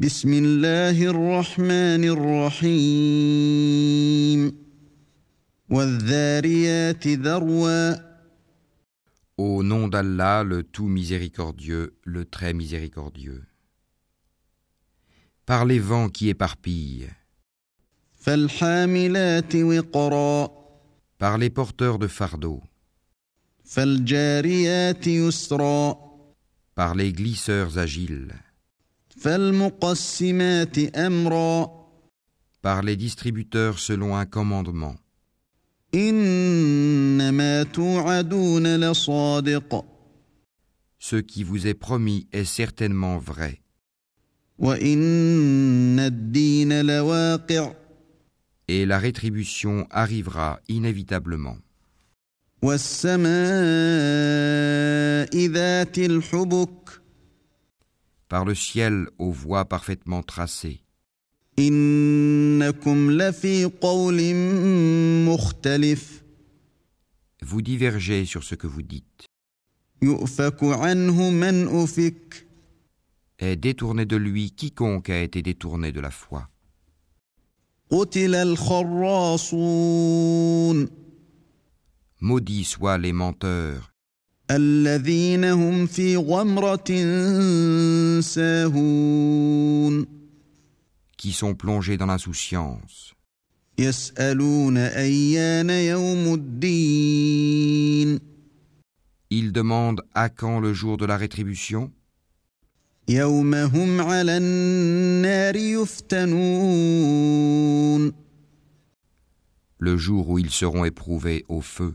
بسم الله الرحمن الرحيم والذاريات ذروا Au nom d'Allah, le tout miséricordieux, le très miséricordieux. Par les vents qui éparpillent, فالحاملات وقرا par les porteurs de fardeaux, فالجاريات يسرا par les glisseurs agiles, فالمقسمات امرا par les distributeurs selon un commandement. انما توعدون لصادق Ce qui vous est promis est certainement vrai, وان الدين لواقع et la rétribution arrivera inévitablement. والسماء ذات الحبك par le ciel aux voies parfaitement tracées. Vous divergez sur ce que vous dites. Est détourné de lui quiconque a été détourné de la foi. Maudits soient les menteurs الذين هم في غمرة ساهون qui sont plongés dans l'insouciance, يسألون أيان يوم الدين Ils demandent à quand le jour de la rétribution يوم هم على النار يفتنون Le jour où ils seront éprouvés au feu.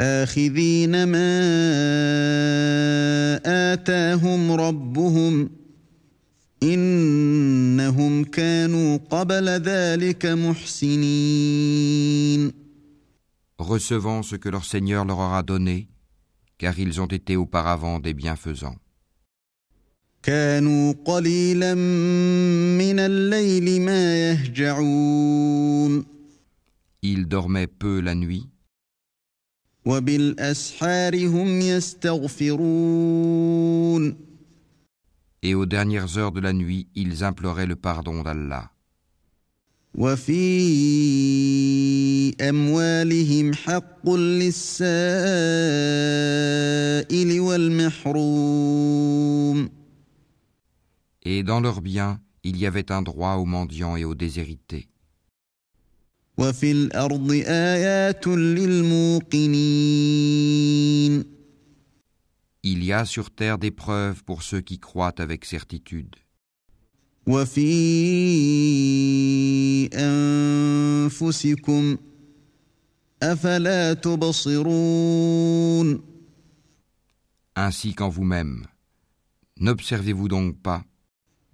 آخذين ما آتاهم ربهم إنهم كانوا قبل ذلك محسنين recevant ce que leur Seigneur leur aura donné, car ils ont été auparavant des bienfaisants. كانوا قليلا من الليل ما يهجعون Ils dormaient peu la nuit, وبالأسحار هم يستغفرون et aux dernières heures de la nuit, ils imploraient le pardon d'Allah. Et dans leurs biens, il y avait un droit aux mendiants et aux déshérités. وفي الأرض آيات للموقنين Il y a sur terre des preuves pour ceux qui croient avec certitude. وفي أنفسكم أفلا تبصرون Ainsi qu'en vous-même. N'observez-vous donc pas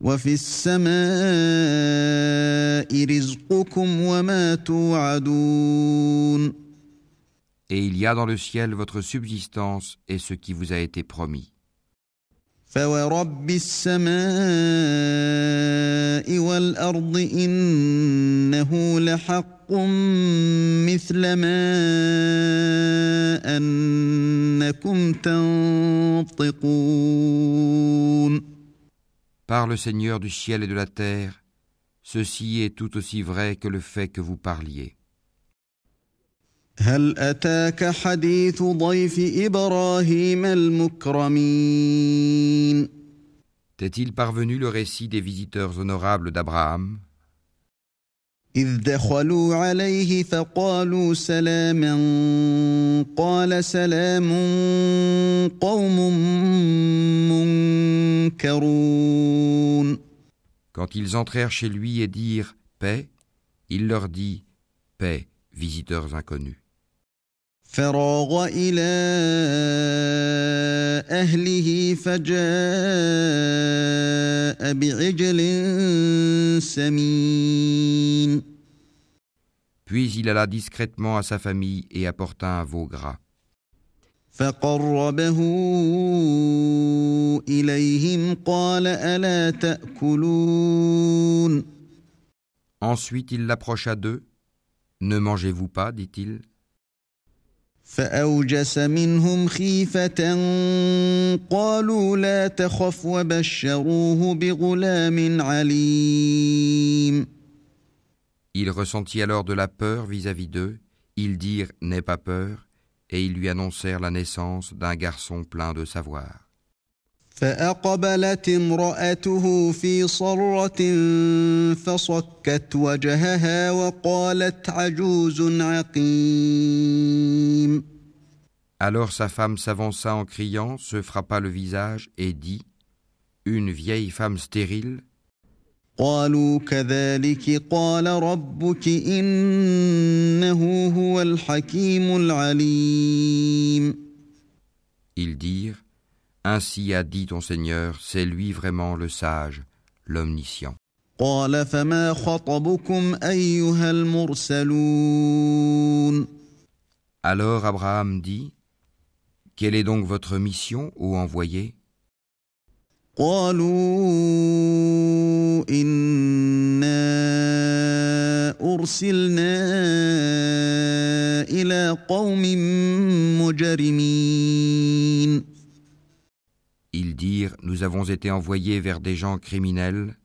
وفي السماء رزقكم وما توعدون Et il y a dans le ciel votre subsistance et ce qui vous a été promis. فورب السماء والأرض إنه لحق مثل ما أنكم تنطقون Par le Seigneur du ciel et de la terre, ceci est tout aussi vrai que le fait que vous parliez. T'est-il parvenu le récit des visiteurs honorables d'Abraham? إذ دخلوا عليه فقالوا سلاما قال سلام قوم منكرون Quand ils entrèrent chez lui et dirent Paix, il leur dit Paix, visiteurs inconnus. فراغ إلى أهله فجاء بعجل سمين Puis il alla discrètement à sa famille et apporta un veau gras. فقربه إليهم قال ألا تأكلون Ensuite il l'approcha d'eux. Ne mangez-vous pas, dit-il. فأوجس منهم خيفة قالوا لا تخف وبشروه بغلام عليم Il ressentit alors de la peur vis-à-vis d'eux. Ils dirent N'aie pas peur, et ils lui annoncèrent la naissance d'un garçon plein de savoir. فأقبلت امرأته في صرة فصكت وجهها وقالت عجوز عقيم Alors sa femme s'avança en criant, se frappa le visage et dit Une vieille femme stérile قالوا كذلك قال ربك إنه هو الحكيم العليم Ils dirent Ainsi a dit ton Seigneur, c'est lui vraiment le sage, l'omniscient. Alors Abraham dit, Quelle est donc votre mission, ô envoyé? Ils dirent Nous avons été envoyés vers des gens criminels.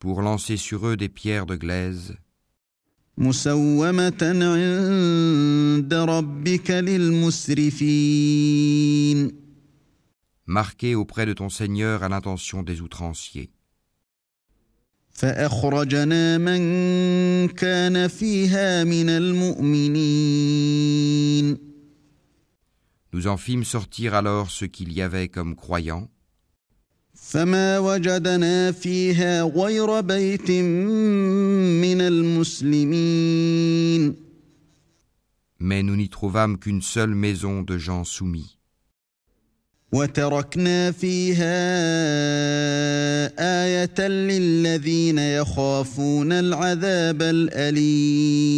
Pour lancer sur eux des pierres de glaise. Marqué auprès de ton Seigneur à l'intention des outranciers. فأخرجنا من كان فيها من المؤمنين Nous en fîmes sortir alors ce qu'il y avait comme croyants, فما وجدنا فيها غير بيت من المسلمين mais nous n'y trouvâmes qu'une seule maison de gens soumis. وتركنا فيها آية للذين يخافون العذاب الأليم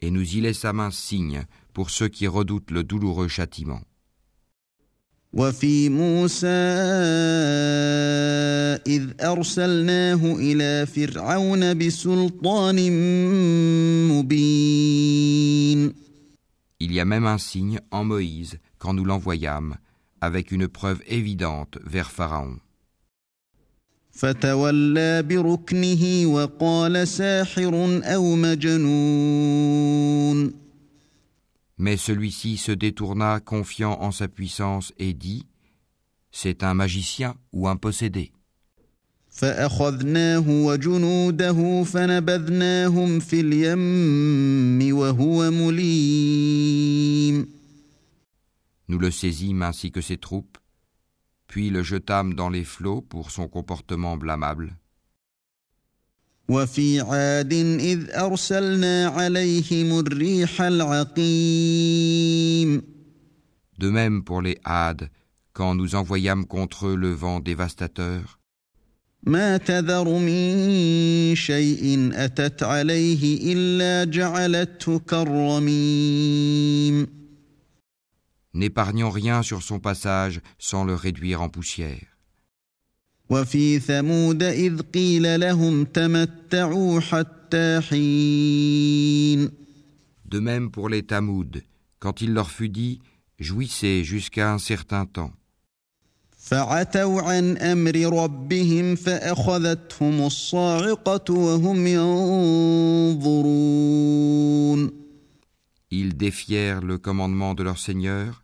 Et nous y laissâmes un signe pour ceux qui redoutent le douloureux châtiment. وفي موسى إذ أرسلناه إلى فرعون بسلطان مبين Il y a même un signe en Moïse quand nous l'envoyâmes, avec une preuve évidente vers Pharaon. فتولى بركنه وقال ساحر أو مجنون Mais celui-ci se détourna confiant en sa puissance et dit C'est un magicien ou un possédé. فأخذناه وجنوده فنبذناهم في اليم وهو مليم Nous le saisîmes ainsi que ses troupes, puis le jetâmes dans les flots pour son comportement blâmable. وفي عاد إذ أرسلنا عليهم الريح العقيم De même pour les Hades, quand nous envoyâmes contre eux le vent dévastateur, ما تذر من شيء أتت عليه إلا جعلته كالرميم n'épargnant rien sur son passage sans le réduire en poussière. De même pour les Tamouds, quand il leur fut dit Jouissez jusqu'à un certain temps. Ils défièrent le commandement de leur Seigneur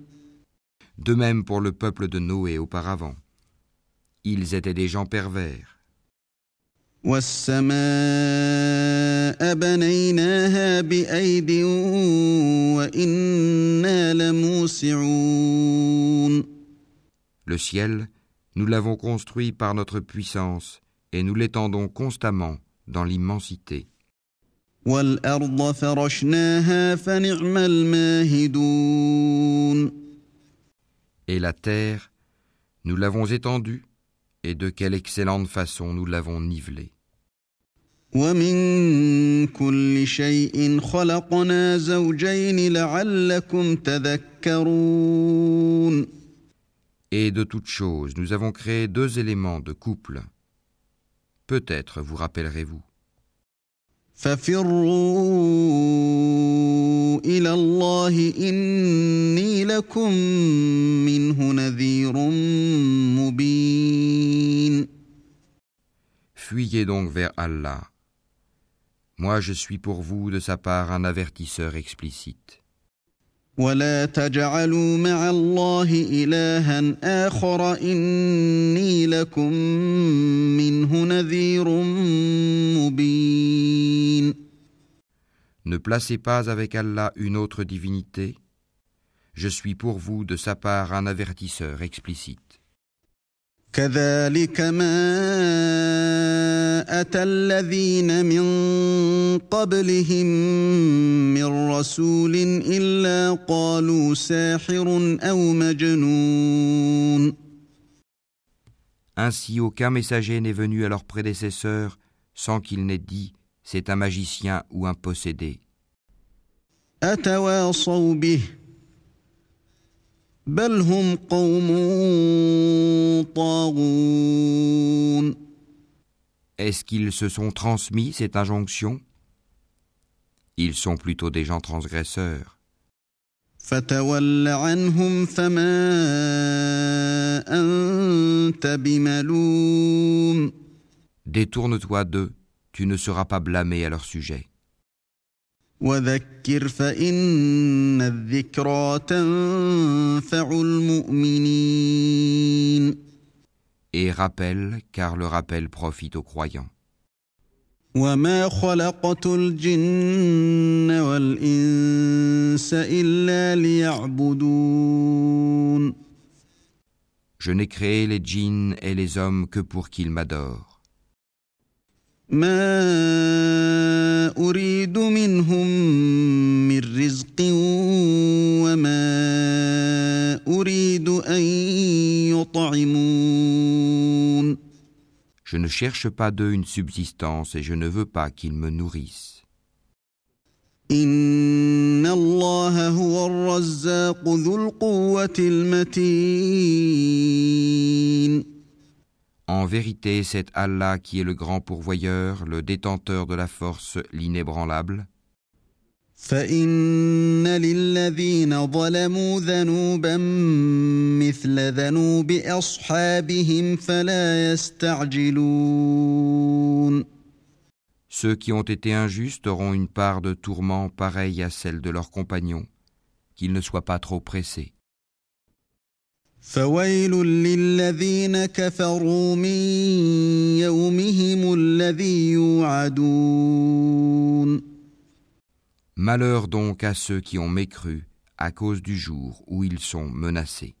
De même pour le peuple de Noé auparavant. Ils étaient des gens pervers. والسماء بنيناها بأيد وإنا لموسعون Le ciel, nous l'avons construit par notre puissance et nous l'étendons constamment dans l'immensité. والأرض فرشناها فنعم الماهدون Et la terre, nous l'avons étendue, et de quelle excellente façon nous l'avons nivelée. Et de toutes choses, nous avons créé deux éléments de couple. Peut-être vous rappellerez-vous. ففروا إلى الله إني لكم منه نذير مبين Fuyez donc vers Allah. Moi je suis pour vous de sa part un avertisseur explicite. ولا تجعلوا مع الله إلها آخر إني لكم منه نذير مبين Ne placez pas avec Allah une autre divinité. Je suis pour vous de sa part un avertisseur explicite. كذلك ما أتى الذين من قبلهم من رسول إلا قالوا ساحر أو مجنون Ainsi aucun messager n'est venu à leurs prédécesseurs sans qu'il n'ait dit c'est un magicien ou un possédé. Est-ce qu'ils se sont transmis cette injonction? Ils sont plutôt des gens transgresseurs. Détourne-toi d'eux tu ne seras pas blâmé à leur sujet. Et rappelle, car le rappel profite aux croyants. Je n'ai créé les djinns et les hommes que pour qu'ils m'adorent. ما أريد منهم من رزق وما أريد أن يطعمون Je ne cherche pas d'eux une subsistance et je ne veux pas qu'ils me nourrissent. إن الله هو الرزاق ذو القوة المتين En vérité, c'est Allah qui est le grand pourvoyeur, le détenteur de la force, l'inébranlable. فإن للذين ظلموا ذنوبا مثل ذنوب أصحابهم فلا يستعجلون Ceux qui ont été injustes auront une part de tourment pareille à celle de leurs compagnons, qu'ils ne soient pas trop pressés. فويل للذين كفروا من يومهم الذي يوعدون Malheur donc à ceux qui ont mécru à cause du jour où ils sont menacés.